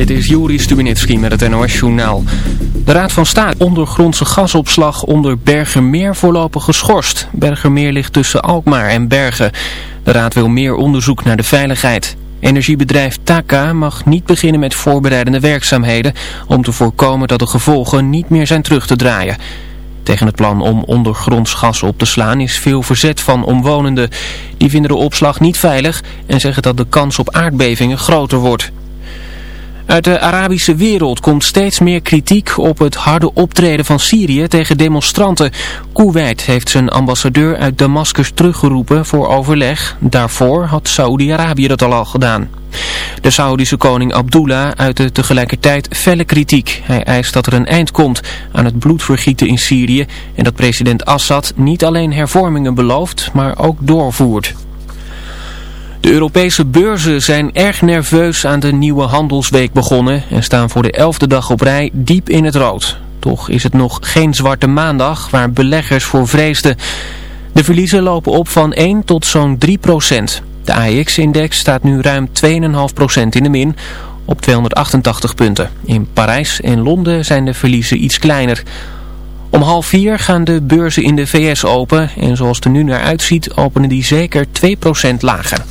Dit is Juri Stubenitski met het NOS-journaal. De Raad van State ondergrondse gasopslag onder Bergermeer voorlopig geschorst. Bergermeer ligt tussen Alkmaar en Bergen. De Raad wil meer onderzoek naar de veiligheid. Energiebedrijf Taka mag niet beginnen met voorbereidende werkzaamheden... om te voorkomen dat de gevolgen niet meer zijn terug te draaien. Tegen het plan om ondergronds gas op te slaan is veel verzet van omwonenden. Die vinden de opslag niet veilig en zeggen dat de kans op aardbevingen groter wordt. Uit de Arabische wereld komt steeds meer kritiek op het harde optreden van Syrië tegen demonstranten. Kuwait heeft zijn ambassadeur uit Damascus teruggeroepen voor overleg. Daarvoor had Saoedi-Arabië dat al al gedaan. De Saoedische koning Abdullah uitte tegelijkertijd felle kritiek. Hij eist dat er een eind komt aan het bloedvergieten in Syrië en dat president Assad niet alleen hervormingen belooft, maar ook doorvoert. De Europese beurzen zijn erg nerveus aan de nieuwe handelsweek begonnen en staan voor de elfde dag op rij diep in het rood. Toch is het nog geen zwarte maandag waar beleggers voor vreesden. De verliezen lopen op van 1 tot zo'n 3 procent. De AEX-index staat nu ruim 2,5 procent in de min op 288 punten. In Parijs en Londen zijn de verliezen iets kleiner. Om half vier gaan de beurzen in de VS open en zoals het er nu naar uitziet openen die zeker 2% lager.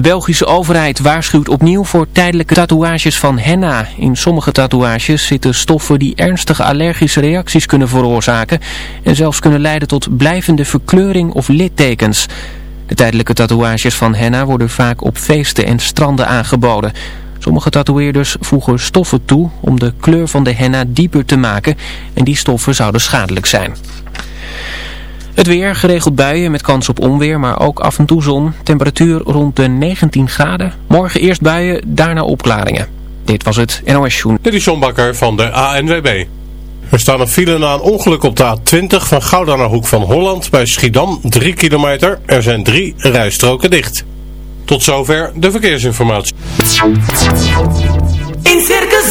De Belgische overheid waarschuwt opnieuw voor tijdelijke tatoeages van henna. In sommige tatoeages zitten stoffen die ernstige allergische reacties kunnen veroorzaken en zelfs kunnen leiden tot blijvende verkleuring of littekens. De tijdelijke tatoeages van henna worden vaak op feesten en stranden aangeboden. Sommige tatoeëerders voegen stoffen toe om de kleur van de henna dieper te maken en die stoffen zouden schadelijk zijn. Het weer, geregeld buien met kans op onweer, maar ook af en toe zon. Temperatuur rond de 19 graden. Morgen eerst buien, daarna opklaringen. Dit was het NOS Joen. Dit is John Bakker van de ANWB. Er staan een file na een ongeluk op de A20 van Gouda naar Hoek van Holland bij Schiedam, 3 kilometer. Er zijn drie rijstroken dicht. Tot zover de verkeersinformatie. In Circus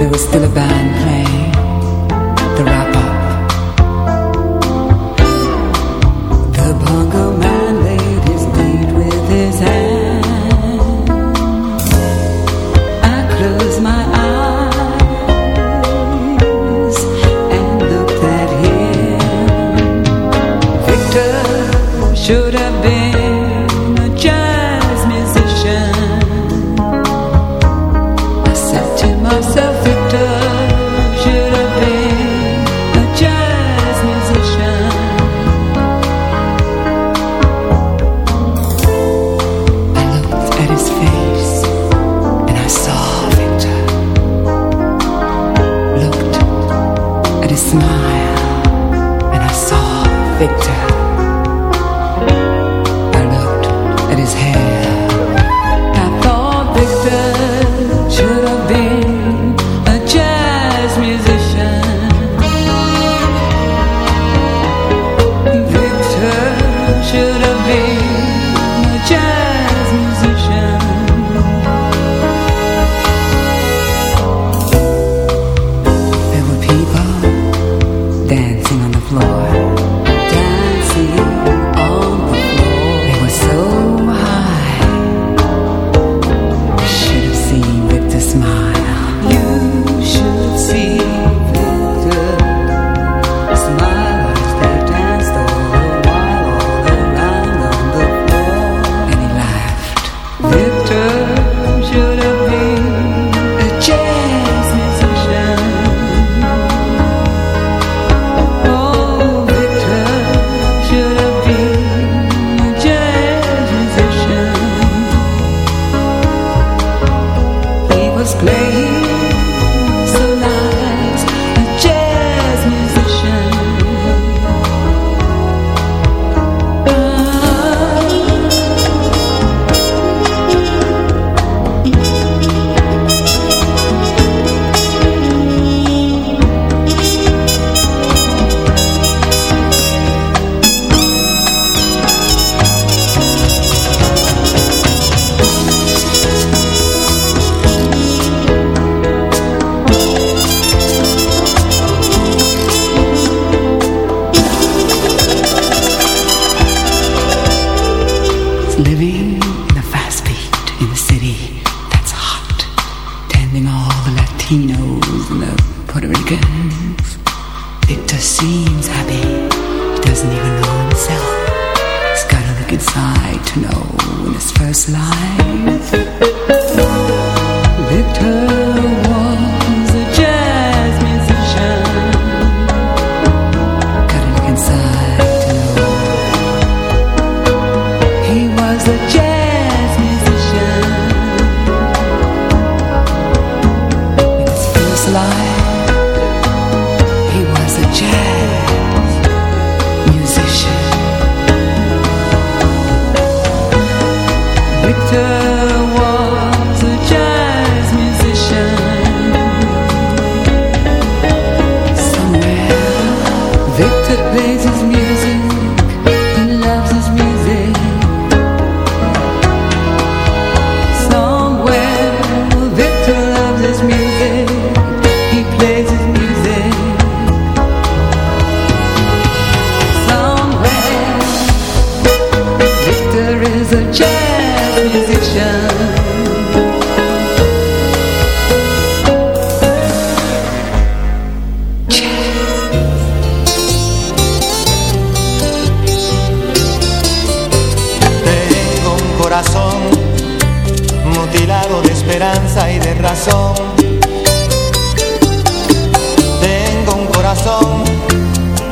there was still a band. hanging.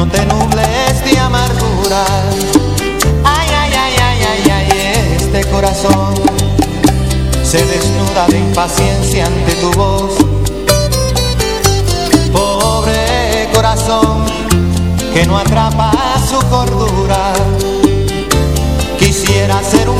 no te nubles de amargura. Ay, ay, ay, ay, ay, ay, este corazón se desnuda de impaciencia ante tu voz. Pobre corazón que no atrapa su cordura. Quisiera ser un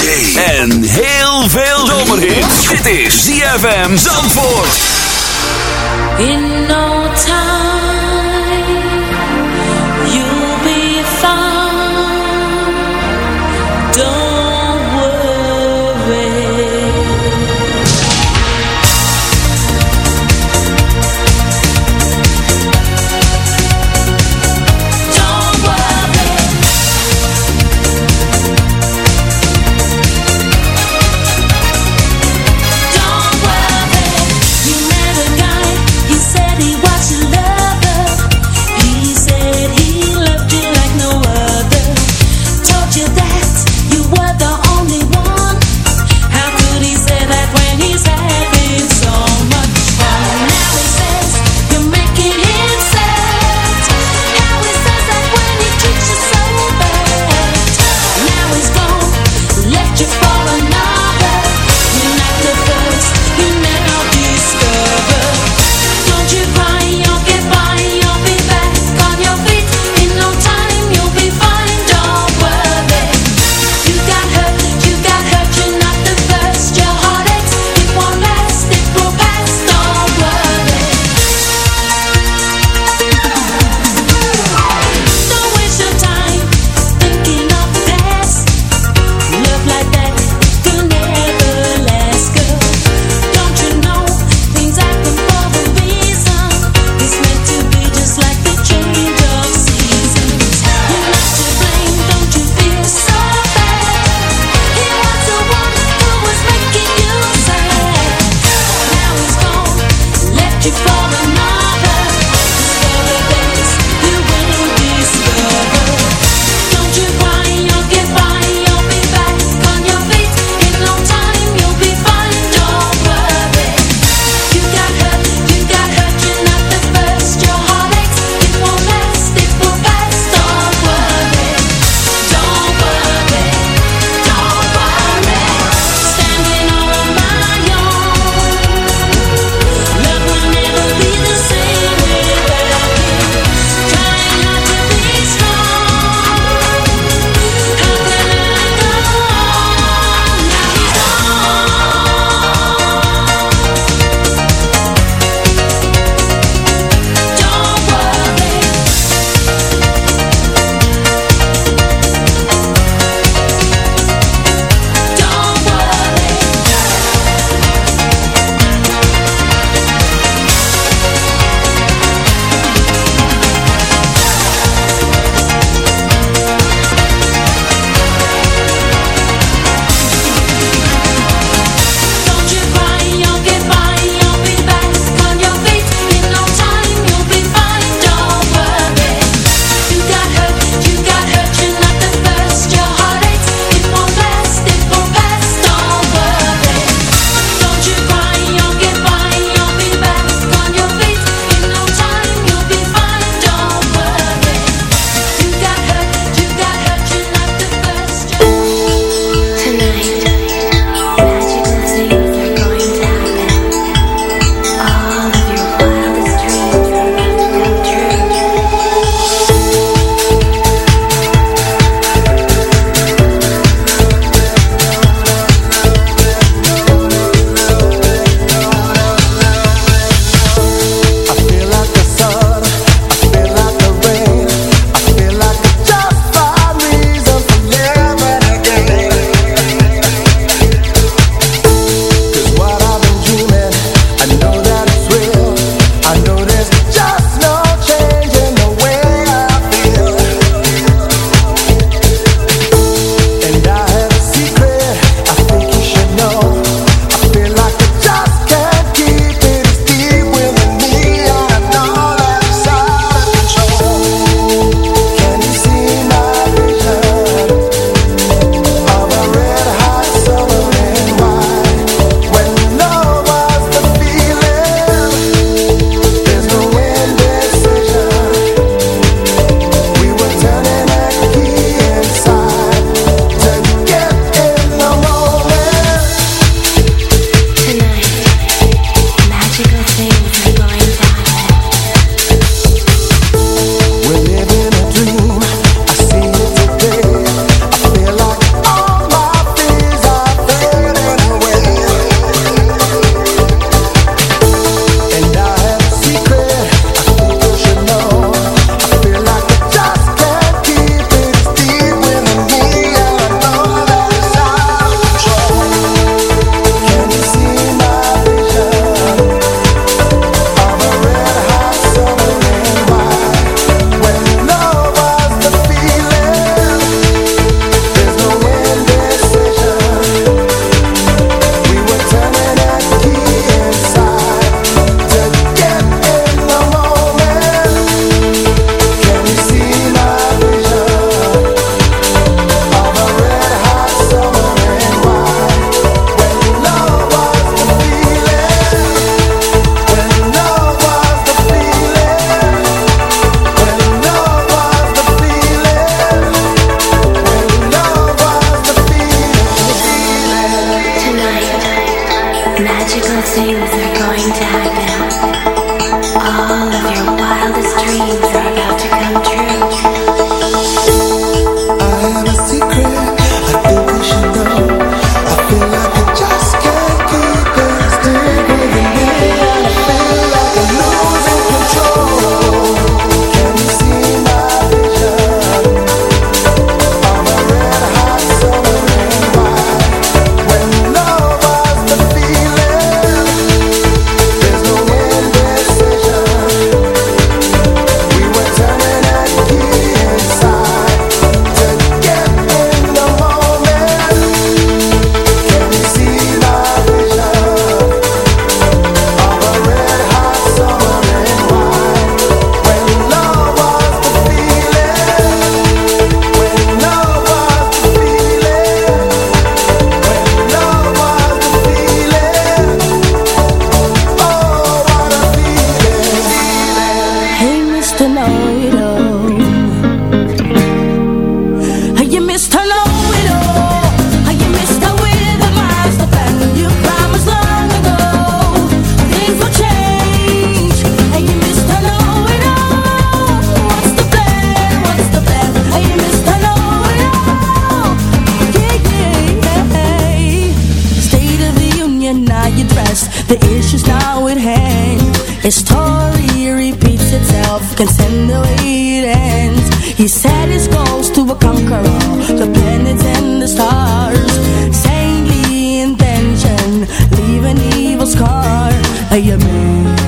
en heel veel zomerhit. Dit is ZFM Zandvoort. In evil scar. Hey, you Mr.